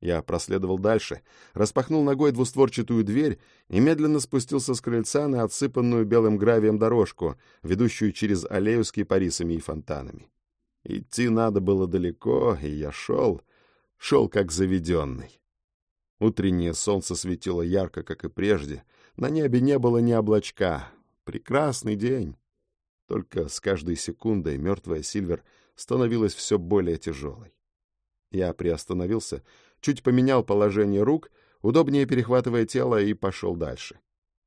Я проследовал дальше, распахнул ногой двустворчатую дверь и медленно спустился с крыльца на отсыпанную белым гравием дорожку, ведущую через аллею с кипарисами и фонтанами. Идти надо было далеко, и я шел, шел как заведенный. Утреннее солнце светило ярко, как и прежде, на небе не было ни облачка, Прекрасный день. Только с каждой секундой мертвая Сильвер становилась все более тяжелой. Я приостановился, чуть поменял положение рук, удобнее перехватывая тело, и пошел дальше.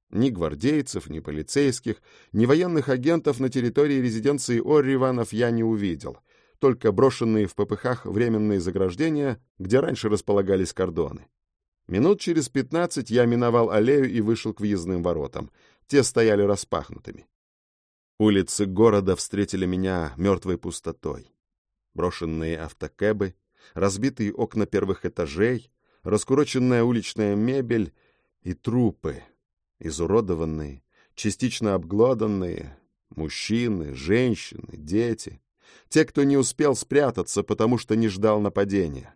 Ни гвардейцев, ни полицейских, ни военных агентов на территории резиденции Орриванов я не увидел, только брошенные в попыхах временные заграждения, где раньше располагались кордоны. Минут через пятнадцать я миновал аллею и вышел к въездным воротам — те стояли распахнутыми. Улицы города встретили меня мертвой пустотой. Брошенные автокэбы, разбитые окна первых этажей, раскуроченная уличная мебель и трупы, изуродованные, частично обглоданные, мужчины, женщины, дети, те, кто не успел спрятаться, потому что не ждал нападения.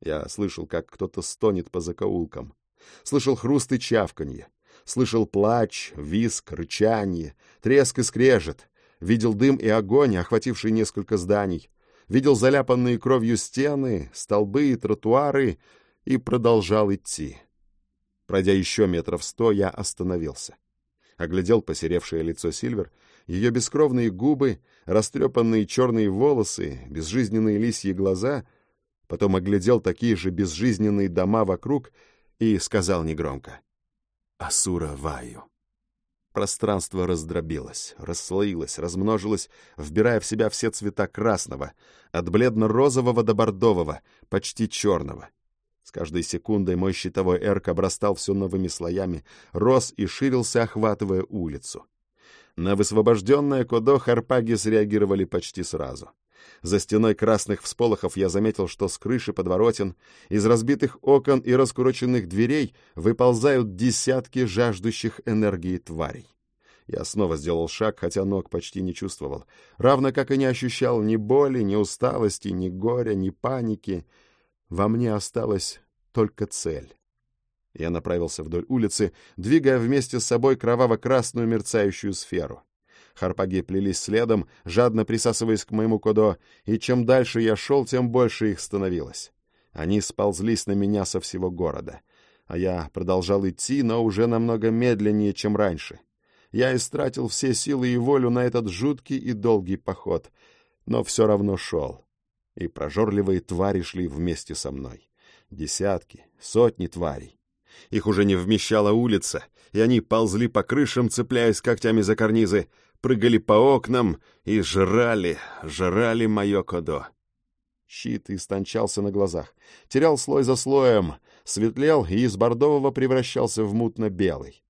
Я слышал, как кто-то стонет по закоулкам, слышал хруст и чавканье, слышал плач, виск, рычание, треск и скрежет, видел дым и огонь, охвативший несколько зданий, видел заляпанные кровью стены, столбы и тротуары и продолжал идти. Пройдя еще метров сто, я остановился. Оглядел посеревшее лицо Сильвер, ее бескровные губы, растрепанные черные волосы, безжизненные лисьи глаза, потом оглядел такие же безжизненные дома вокруг и сказал негромко. Асура Ваю. Пространство раздробилось, расслоилось, размножилось, вбирая в себя все цвета красного, от бледно-розового до бордового, почти черного. С каждой секундой мой щитовой эрк обрастал все новыми слоями, рос и ширился, охватывая улицу. На высвобожденное Кодо харпаги среагировали почти сразу. За стеной красных всполохов я заметил, что с крыши подворотен, из разбитых окон и раскуроченных дверей выползают десятки жаждущих энергии тварей. Я снова сделал шаг, хотя ног почти не чувствовал, равно как и не ощущал ни боли, ни усталости, ни горя, ни паники. Во мне осталась только цель. Я направился вдоль улицы, двигая вместе с собой кроваво-красную мерцающую сферу. Харпаги плелись следом, жадно присасываясь к моему кодо, и чем дальше я шел, тем больше их становилось. Они сползлись на меня со всего города. А я продолжал идти, но уже намного медленнее, чем раньше. Я истратил все силы и волю на этот жуткий и долгий поход, но все равно шел. И прожорливые твари шли вместе со мной. Десятки, сотни тварей. Их уже не вмещала улица, и они ползли по крышам, цепляясь когтями за карнизы, прыгали по окнам и жрали, жрали мое кодо. Щит истончался на глазах, терял слой за слоем, светлел и из бордового превращался в мутно-белый.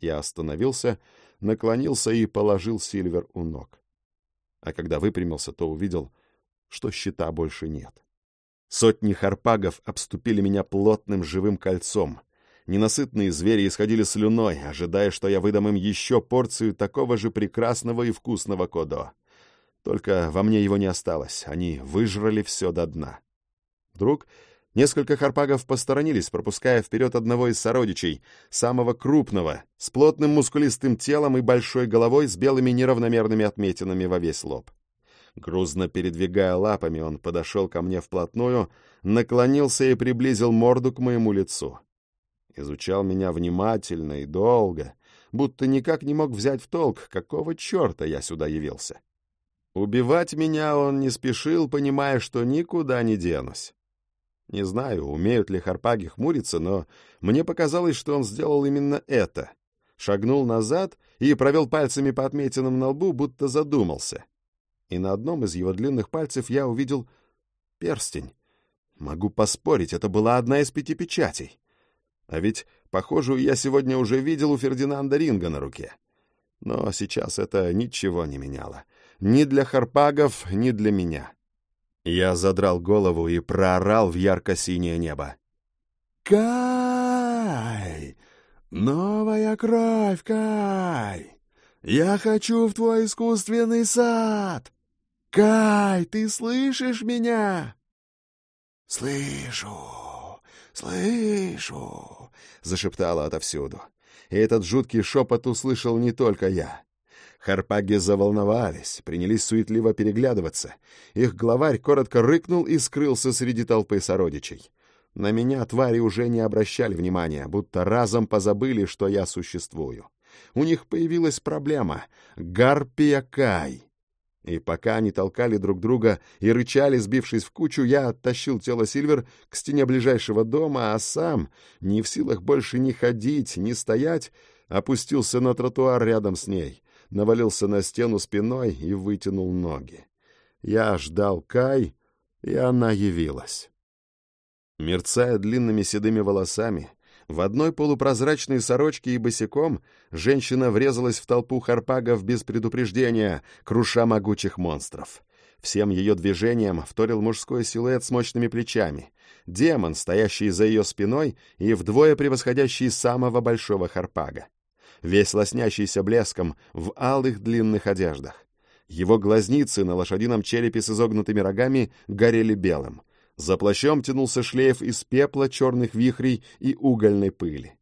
Я остановился, наклонился и положил Сильвер у ног. А когда выпрямился, то увидел, что щита больше нет. Сотни харпагов обступили меня плотным живым кольцом — Ненасытные звери исходили слюной, ожидая, что я выдам им еще порцию такого же прекрасного и вкусного кодо. Только во мне его не осталось, они выжрали все до дна. Вдруг несколько харпагов посторонились, пропуская вперед одного из сородичей, самого крупного, с плотным мускулистым телом и большой головой с белыми неравномерными отметинами во весь лоб. Грузно передвигая лапами, он подошел ко мне вплотную, наклонился и приблизил морду к моему лицу изучал меня внимательно и долго, будто никак не мог взять в толк, какого черта я сюда явился. Убивать меня он не спешил, понимая, что никуда не денусь. Не знаю, умеют ли харпаги хмуриться, но мне показалось, что он сделал именно это. Шагнул назад и провел пальцами по отметинам на лбу, будто задумался. И на одном из его длинных пальцев я увидел перстень. Могу поспорить, это была одна из пяти печатей. А ведь похожую я сегодня уже видел у Фердинанда Ринга на руке. Но сейчас это ничего не меняло. Ни для харпагов, ни для меня. Я задрал голову и проорал в ярко-синее небо. «Кай! Новая кровь, Кай! Я хочу в твой искусственный сад! Кай, ты слышишь меня?» «Слышу!» «Слышу!» — зашептала отовсюду. И этот жуткий шепот услышал не только я. Харпаги заволновались, принялись суетливо переглядываться. Их главарь коротко рыкнул и скрылся среди толпы сородичей. На меня твари уже не обращали внимания, будто разом позабыли, что я существую. У них появилась проблема — Гарпия Кай. И пока они толкали друг друга и рычали, сбившись в кучу, я оттащил тело Сильвер к стене ближайшего дома, а сам, не в силах больше ни ходить, ни стоять, опустился на тротуар рядом с ней, навалился на стену спиной и вытянул ноги. Я ждал Кай, и она явилась. Мерцая длинными седыми волосами, в одной полупрозрачной сорочке и босиком женщина врезалась в толпу харпагов без предупреждения, круша могучих монстров. Всем ее движением вторил мужской силуэт с мощными плечами. Демон, стоящий за ее спиной и вдвое превосходящий самого большого харпага. Весь лоснящийся блеском в алых длинных одеждах. Его глазницы на лошадином черепе с изогнутыми рогами горели белым — за плащом тянулся шлейф из пепла, черных вихрей и угольной пыли.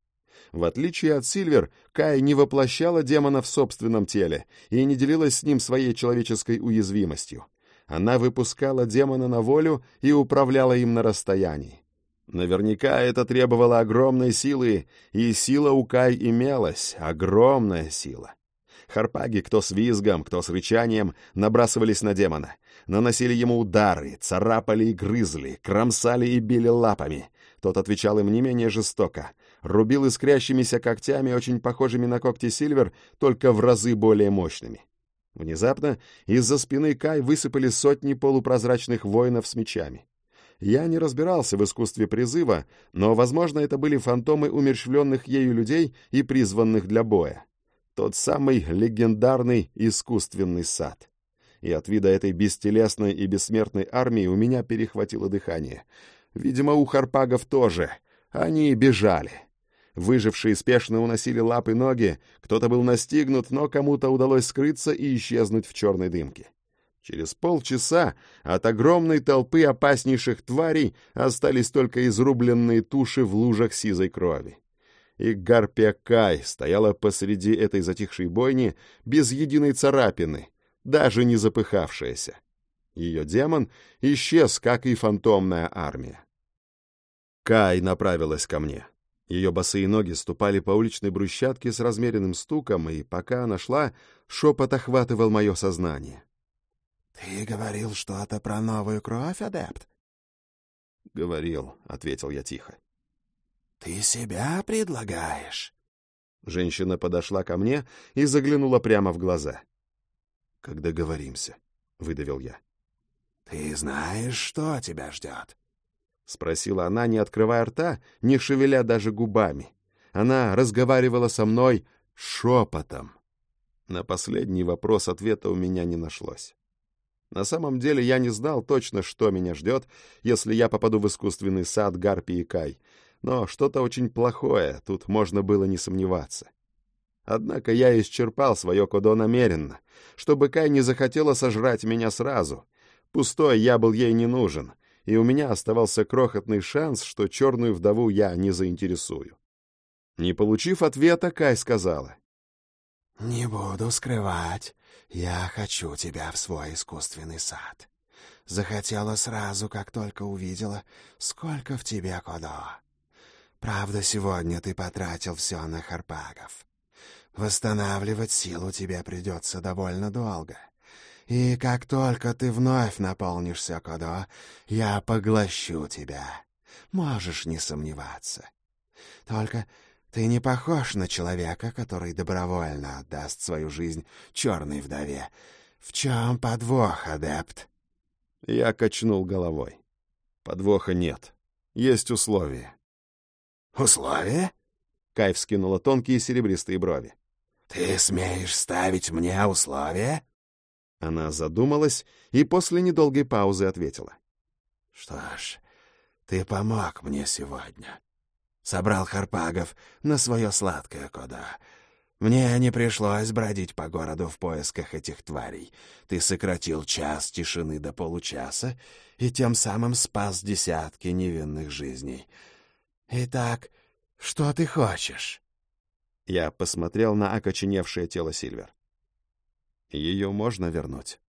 В отличие от Сильвер, Кай не воплощала демона в собственном теле и не делилась с ним своей человеческой уязвимостью. Она выпускала демона на волю и управляла им на расстоянии. Наверняка это требовало огромной силы, и сила у Кай имелась, огромная сила. Харпаги, кто с визгом, кто с рычанием, набрасывались на демона. Наносили ему удары, царапали и грызли, кромсали и били лапами. Тот отвечал им не менее жестоко. рубил искрящимися когтями, очень похожими на когти Сильвер, только в разы более мощными. Внезапно из-за спины Кай высыпали сотни полупрозрачных воинов с мечами. Я не разбирался в искусстве призыва, но, возможно, это были фантомы умерщвленных ею людей и призванных для боя. Тот самый легендарный искусственный сад. И от вида этой бестелесной и бессмертной армии у меня перехватило дыхание. Видимо, у харпагов тоже. Они бежали. Выжившие спешно уносили лапы ноги, кто-то был настигнут, но кому-то удалось скрыться и исчезнуть в черной дымке. Через полчаса от огромной толпы опаснейших тварей остались только изрубленные туши в лужах сизой крови. И Гарпия Кай стояла посреди этой затихшей бойни без единой царапины, даже не запыхавшаяся. Ее демон исчез, как и фантомная армия. Кай направилась ко мне. Ее босые ноги ступали по уличной брусчатке с размеренным стуком, и пока она шла, шепот охватывал мое сознание. «Ты говорил что-то про новую кровь, адепт?» «Говорил», — ответил я тихо. «Ты себя предлагаешь?» Женщина подошла ко мне и заглянула прямо в глаза. «Когда договоримся», — выдавил я. «Ты знаешь, что тебя ждет?» — спросила она, не открывая рта, не шевеля даже губами. Она разговаривала со мной шепотом. На последний вопрос ответа у меня не нашлось. На самом деле я не знал точно, что меня ждет, если я попаду в искусственный сад Гарпи и Кай, но что-то очень плохое, тут можно было не сомневаться. Однако я исчерпал свое кодо намеренно, чтобы Кай не захотела сожрать меня сразу. Пустой я был ей не нужен, и у меня оставался крохотный шанс, что черную вдову я не заинтересую. Не получив ответа, Кай сказала. «Не буду скрывать. Я хочу тебя в свой искусственный сад. Захотела сразу, как только увидела, сколько в тебе кодо. Правда, сегодня ты потратил все на харпагов. Восстанавливать силу тебе придется довольно долго. И как только ты вновь наполнишься Кодо, я поглощу тебя. Можешь не сомневаться. Только ты не похож на человека, который добровольно отдаст свою жизнь черной вдове. В чем подвох, адепт?» Я качнул головой. «Подвоха нет. Есть условия». «Условия?» Кайф скинула тонкие серебристые брови. «Ты смеешь ставить мне условия?» Она задумалась и после недолгой паузы ответила. «Что ж, ты помог мне сегодня. Собрал Харпагов на свое сладкое кода. Мне не пришлось бродить по городу в поисках этих тварей. Ты сократил час тишины до получаса и тем самым спас десятки невинных жизней. Итак, что ты хочешь?» Я посмотрел на окоченевшее тело Сильвер. Ее можно вернуть.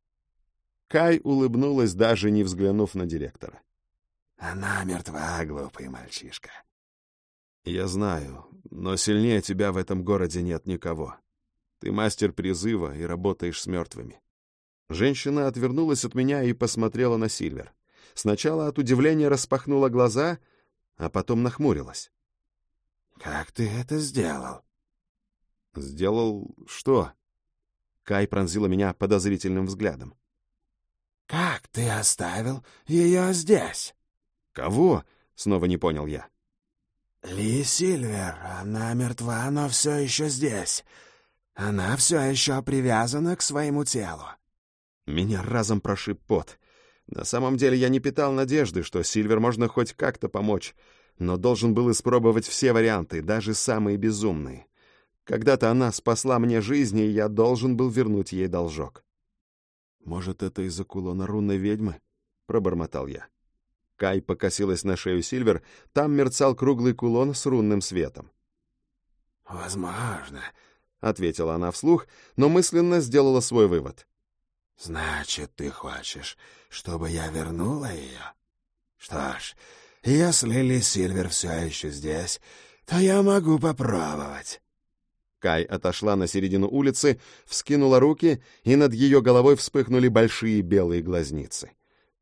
Кай улыбнулась, даже не взглянув на директора. «Она мертва, глупый мальчишка». «Я знаю, но сильнее тебя в этом городе нет никого. Ты мастер призыва и работаешь с мертвыми». Женщина отвернулась от меня и посмотрела на Сильвер. Сначала от удивления распахнула глаза, а потом нахмурилась. «Как ты это сделал?» «Сделал что?» Кай пронзила меня подозрительным взглядом. «Как ты оставил ее здесь?» «Кого?» — снова не понял я. «Ли Сильвер, она мертва, но все еще здесь. Она все еще привязана к своему телу». Меня разом прошиб пот. На самом деле я не питал надежды, что Сильвер можно хоть как-то помочь, но должен был испробовать все варианты, даже самые безумные. Когда-то она спасла мне жизнь, и я должен был вернуть ей должок. «Может, это из-за кулона рунной ведьмы?» — пробормотал я. Кай покосилась на шею Сильвер, там мерцал круглый кулон с рунным светом. «Возможно», — ответила она вслух, но мысленно сделала свой вывод. «Значит, ты хочешь, чтобы я вернула ее? Что ж, если Ли Сильвер все еще здесь, то я могу попробовать». Кай отошла на середину улицы, вскинула руки, и над ее головой вспыхнули большие белые глазницы.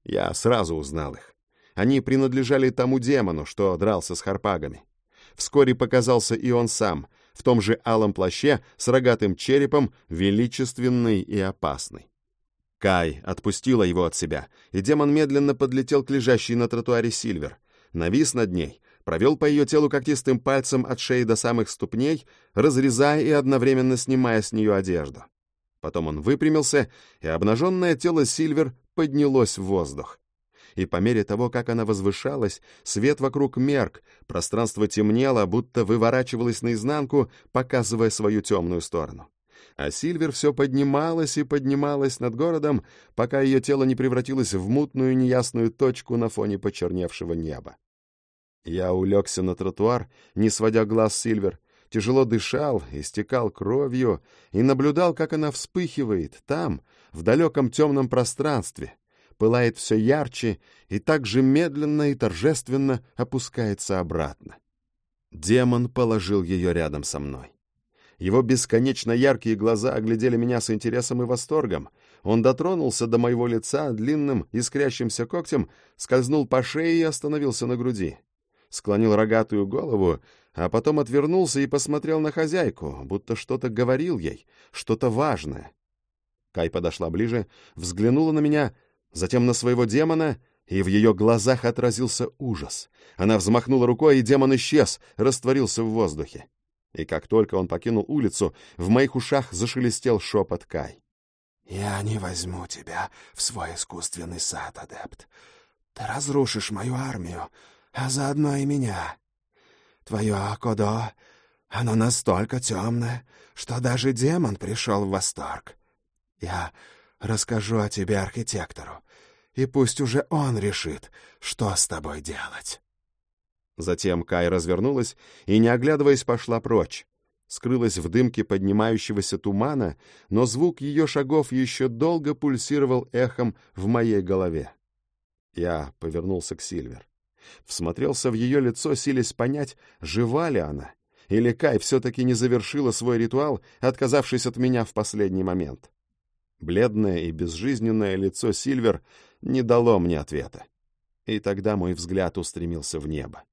Я сразу узнал их. Они принадлежали тому демону, что дрался с харпагами. Вскоре показался и он сам, в том же алом плаще с рогатым черепом, величественный и опасный. Кай отпустила его от себя, и демон медленно подлетел к лежащей на тротуаре Сильвер, навис над ней, провел по ее телу когтистым пальцем от шеи до самых ступней, разрезая и одновременно снимая с нее одежду. Потом он выпрямился, и обнаженное тело Сильвер поднялось в воздух. И по мере того, как она возвышалась, свет вокруг мерк, пространство темнело, будто выворачивалось наизнанку, показывая свою темную сторону. А Сильвер все поднималась и поднималась над городом, пока ее тело не превратилось в мутную неясную точку на фоне почерневшего неба. Я улегся на тротуар, не сводя глаз Сильвер, тяжело дышал, истекал кровью и наблюдал, как она вспыхивает там, в далеком темном пространстве, пылает все ярче и так же медленно и торжественно опускается обратно. Демон положил ее рядом со мной. Его бесконечно яркие глаза оглядели меня с интересом и восторгом. Он дотронулся до моего лица длинным искрящимся когтем, скользнул по шее и остановился на груди. Склонил рогатую голову, а потом отвернулся и посмотрел на хозяйку, будто что-то говорил ей, что-то важное. Кай подошла ближе, взглянула на меня, затем на своего демона, и в ее глазах отразился ужас. Она взмахнула рукой, и демон исчез, растворился в воздухе. И как только он покинул улицу, в моих ушах зашелестел шепот Кай. «Я не возьму тебя в свой искусственный сад, адепт. Ты разрушишь мою армию, а заодно и меня. Твое Кодо, оно настолько темное, что даже демон пришел в восторг. Я расскажу о тебе архитектору, и пусть уже он решит, что с тобой делать». Затем Кай развернулась и, не оглядываясь, пошла прочь. Скрылась в дымке поднимающегося тумана, но звук ее шагов еще долго пульсировал эхом в моей голове. Я повернулся к Сильвер. Всмотрелся в ее лицо, силясь понять, жива ли она, или Кай все-таки не завершила свой ритуал, отказавшись от меня в последний момент. Бледное и безжизненное лицо Сильвер не дало мне ответа. И тогда мой взгляд устремился в небо.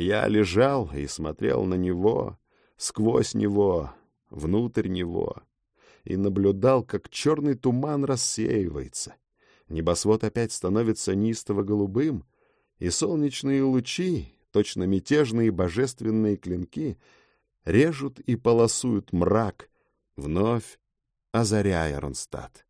Я лежал и смотрел на него, сквозь него, внутрь него, и наблюдал, как черный туман рассеивается. Небосвод опять становится неистово-голубым, и солнечные лучи, точно мятежные божественные клинки, режут и полосуют мрак, вновь озаряя Ронстадт.